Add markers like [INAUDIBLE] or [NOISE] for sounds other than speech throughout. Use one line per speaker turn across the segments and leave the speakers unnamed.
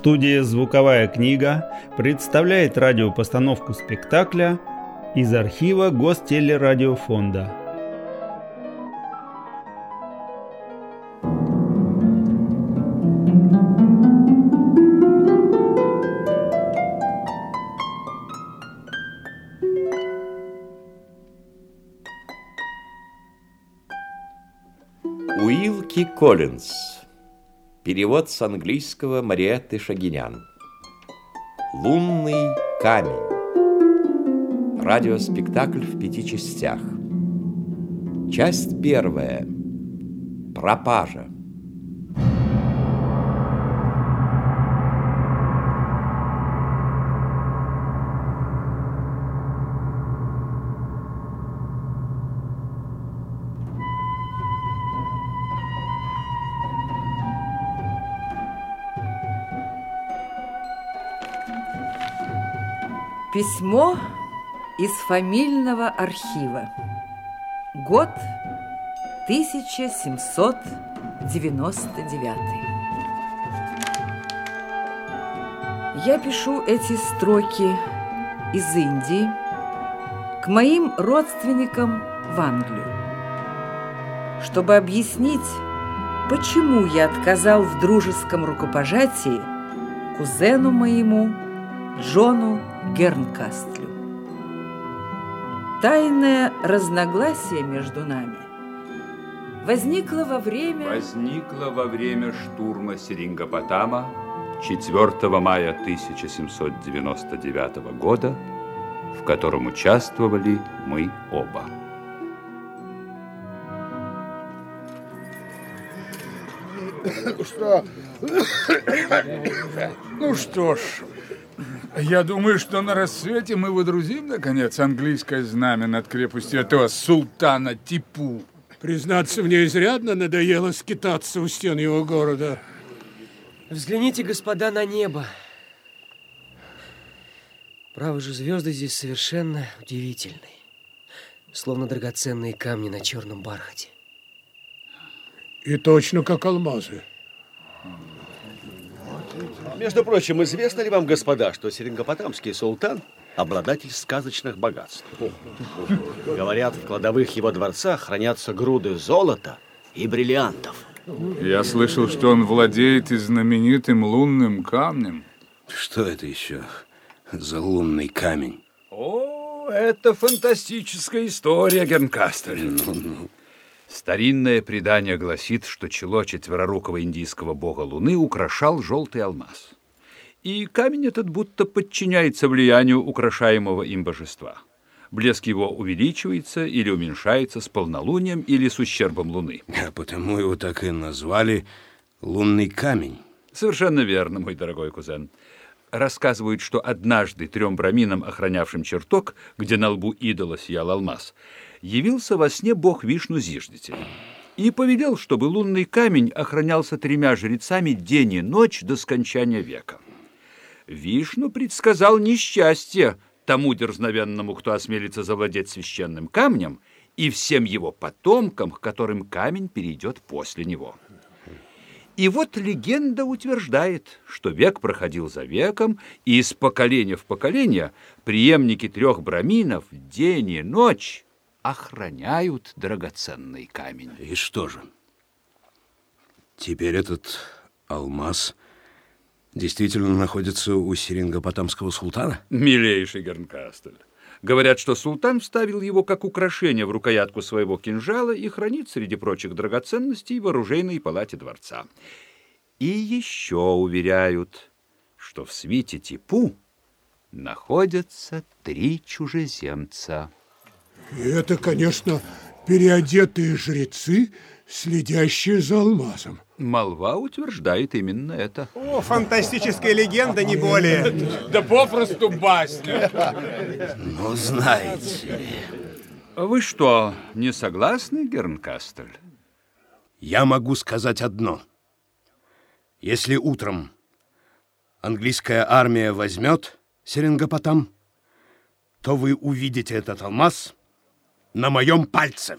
Студия «Звуковая книга» представляет радиопостановку спектакля из архива Гостелерадиофонда.
Уилки Коллинз Перевод с английского Мариетты Шагинян. Лунный камень. Радиоспектакль в пяти частях. Часть первая. Пропажа.
Письмо из фамильного архива. Год 1799. Я пишу эти строки из Индии к моим родственникам в Англию, чтобы объяснить, почему я отказал в дружеском рукопожатии кузену моему Джону Гернкастлю. Тайное разногласие между нами возникло во время...
Возникло во время штурма Серингопотама 4 мая 1799 года, в котором участвовали мы оба.
Ну что? [COUGHS] Ну что ж, я думаю, что на рассвете мы выдрузим, наконец, английское знамя над крепостью этого султана Типу.
Признаться, мне изрядно надоело скитаться у стен его города.
Взгляните, господа, на небо. Право же, звезды здесь совершенно удивительные. Словно драгоценные камни на черном бархате.
И точно как алмазы.
Между прочим, известно ли вам, господа, что Серингопотамский султан – обладатель сказочных богатств? Говорят, в кладовых его дворца хранятся груды золота и бриллиантов.
Я слышал, что он владеет и знаменитым лунным камнем.
Что это еще за лунный камень?
О, это фантастическая история, Гернкастер.
Ну, ну.
Старинное предание гласит, что чело четверорукого индийского бога Луны украшал желтый алмаз. И камень этот будто подчиняется влиянию украшаемого им божества. Блеск его увеличивается или уменьшается с полнолунием или с ущербом Луны.
А потому его так и назвали «лунный камень».
Совершенно верно, мой дорогой кузен. Рассказывают, что однажды трем браминам, охранявшим чертог, где на лбу идола сиял алмаз, явился во сне бог Вишну Зиждитель и повелел, чтобы лунный камень охранялся тремя жрецами день и ночь до скончания века. Вишну предсказал несчастье тому дерзновенному, кто осмелится завладеть священным камнем, и всем его потомкам, которым камень перейдет после него. И вот легенда утверждает, что век проходил за веком, и из поколения в поколение преемники трех браминов день и ночь охраняют драгоценный камень.
И что же? Теперь этот алмаз действительно находится у Серингопотамского султана?
Милейший Гернкастель. Говорят, что султан вставил его как украшение в рукоятку своего кинжала и хранит среди прочих драгоценностей в оружейной палате дворца. И еще уверяют, что в свите Типу находятся три чужеземца.
И это, конечно, переодетые жрецы, следящие за алмазом.
Молва утверждает именно это.
О, фантастическая легенда, не более.
Да попросту басня.
Ну, знаете
Вы что, не согласны, Гернкастель?
Я могу сказать одно. Если утром английская армия возьмет Серингопотам, то вы увидите этот алмаз на моем пальце.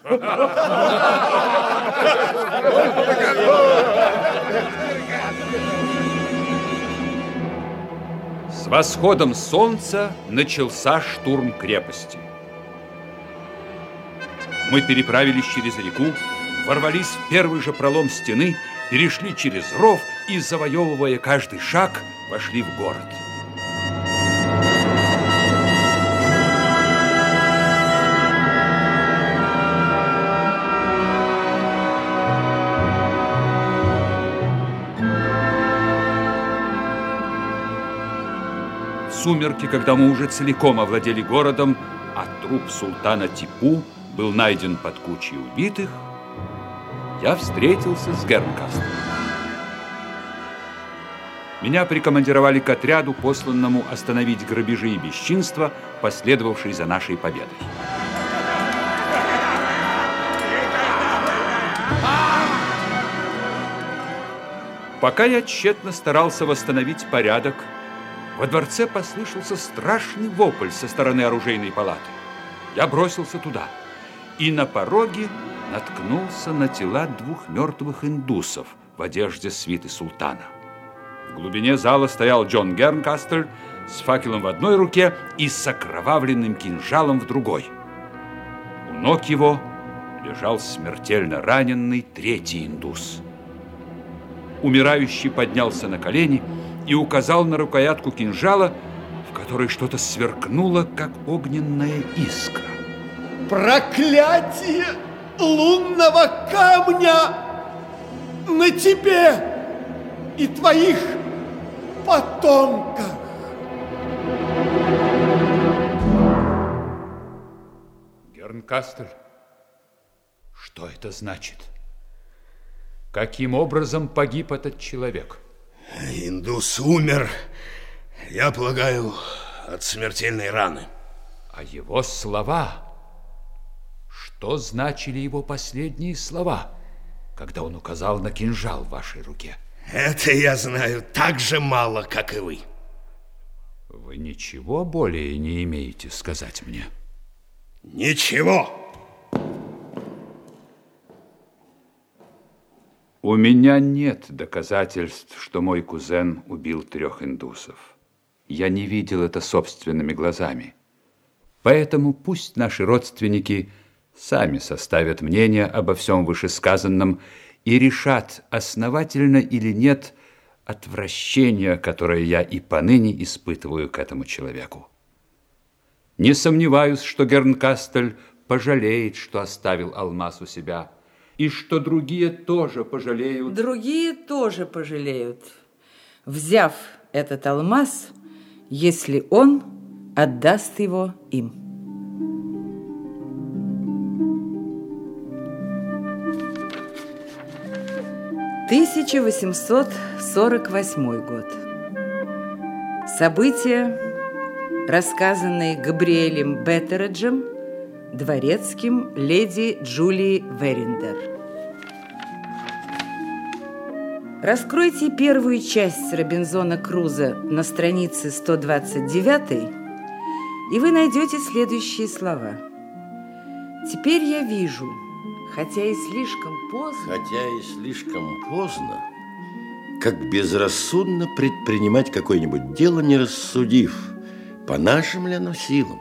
восходом солнца начался штурм крепости. Мы переправились через реку, ворвались в первый же пролом стены, перешли через ров и, завоевывая каждый шаг, вошли в город. Сумерки, когда мы уже целиком овладели городом, а труп султана Типу был найден под кучей убитых, я встретился с Гернкастром. Меня прикомандировали к отряду, посланному остановить грабежи и бесчинства, последовавшие за нашей победой. Пока я тщетно старался восстановить порядок, во дворце послышался страшный вопль со стороны оружейной палаты. Я бросился туда и на пороге наткнулся на тела двух мертвых индусов в одежде свиты султана. В глубине зала стоял Джон Гернкастер с факелом в одной руке и с окровавленным кинжалом в другой. У ног его лежал смертельно раненый третий индус. Умирающий поднялся на колени и указал на рукоятку кинжала, в которой что-то сверкнуло, как огненная искра.
Проклятие лунного камня на тебе и твоих потомках!
Гернкастер, что это значит? Каким образом погиб этот человек?
Индус умер, я полагаю, от смертельной раны.
А его слова... Что значили его последние слова, когда он указал на кинжал в вашей руке?
Это я знаю так же мало, как и вы.
Вы ничего более не имеете сказать мне?
Ничего.
У меня нет доказательств, что мой кузен убил трех индусов. Я не видел это собственными глазами. Поэтому пусть наши родственники сами составят мнение обо всем вышесказанном и решат, основательно или нет отвращение, которое я и поныне испытываю к этому человеку. Не сомневаюсь, что Гернкастель пожалеет, что оставил алмаз у себя – и что другие тоже пожалеют.
Другие тоже пожалеют, взяв этот алмаз, если он отдаст его им. Тысяча восемьсот сорок восьмой год. События, рассказанные Габриэлем Беттереджем, дворецким леди Джулии Верендер. Раскройте первую часть Робинзона Круза на странице 129, и вы найдете следующие слова. «Теперь я вижу, хотя и слишком поздно...»
Хотя и слишком поздно, как безрассудно предпринимать какое-нибудь дело, не рассудив, по нашим ли оно силам.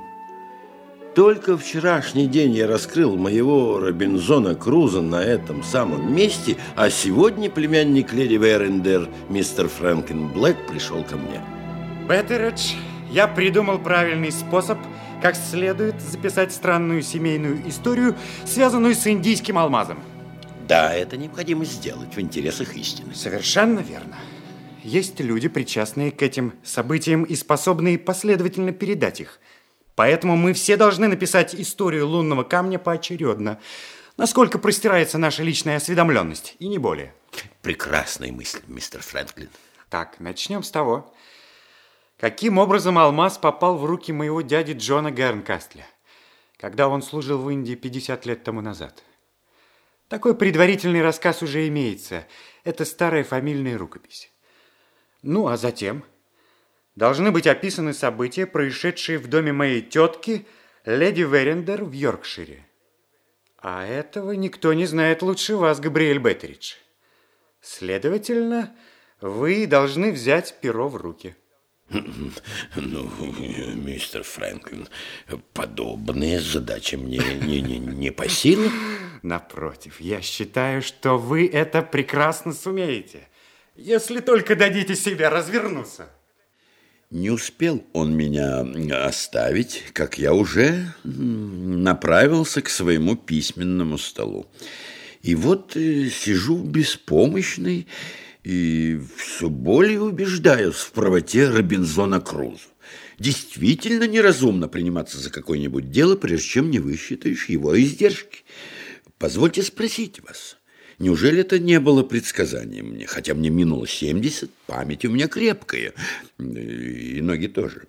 Только вчерашний день я раскрыл моего Робинзона Круза на этом самом месте, а сегодня племянник леди Верендер, мистер Фрэнкен Блэк, пришел ко мне.
Беттередж, я придумал правильный способ, как следует записать странную семейную историю, связанную с индийским алмазом.
Да, это необходимо сделать в интересах истины.
Совершенно верно. Есть люди, причастные к этим событиям и способные последовательно передать их – Поэтому мы все должны написать историю лунного камня поочередно, насколько простирается наша личная осведомленность, и не более.
Прекрасная мысль, мистер Фрэнклин.
Так, начнем с того, каким образом алмаз попал в руки моего дяди Джона Гернкастля, когда он служил в Индии 50 лет тому назад. Такой предварительный рассказ уже имеется. Это старая фамильная рукопись. Ну, а затем должны быть описаны события, происшедшие в доме моей тетки, леди Верендер в Йоркшире. А этого никто не знает лучше вас, Габриэль Беттеридж. Следовательно, вы должны взять перо в руки. [CLEARS THROAT]
Ну, мистер Фрэнклин, подобные задачи мне не, не, не по силам. [LAUGHS]
Напротив, я считаю, что вы это прекрасно сумеете, если только дадите себе развернуться.
Не успел он меня оставить, как я уже направился к своему письменному столу. И вот э, сижу беспомощный и все более убеждаюсь в правоте Робинзона Круза. Действительно неразумно приниматься за какое-нибудь дело, прежде чем не высчитаешь его издержки. Позвольте спросить вас, неужели это не было предсказанием мне? Хотя мне минуло 70, память у меня крепкая, и ноги тоже.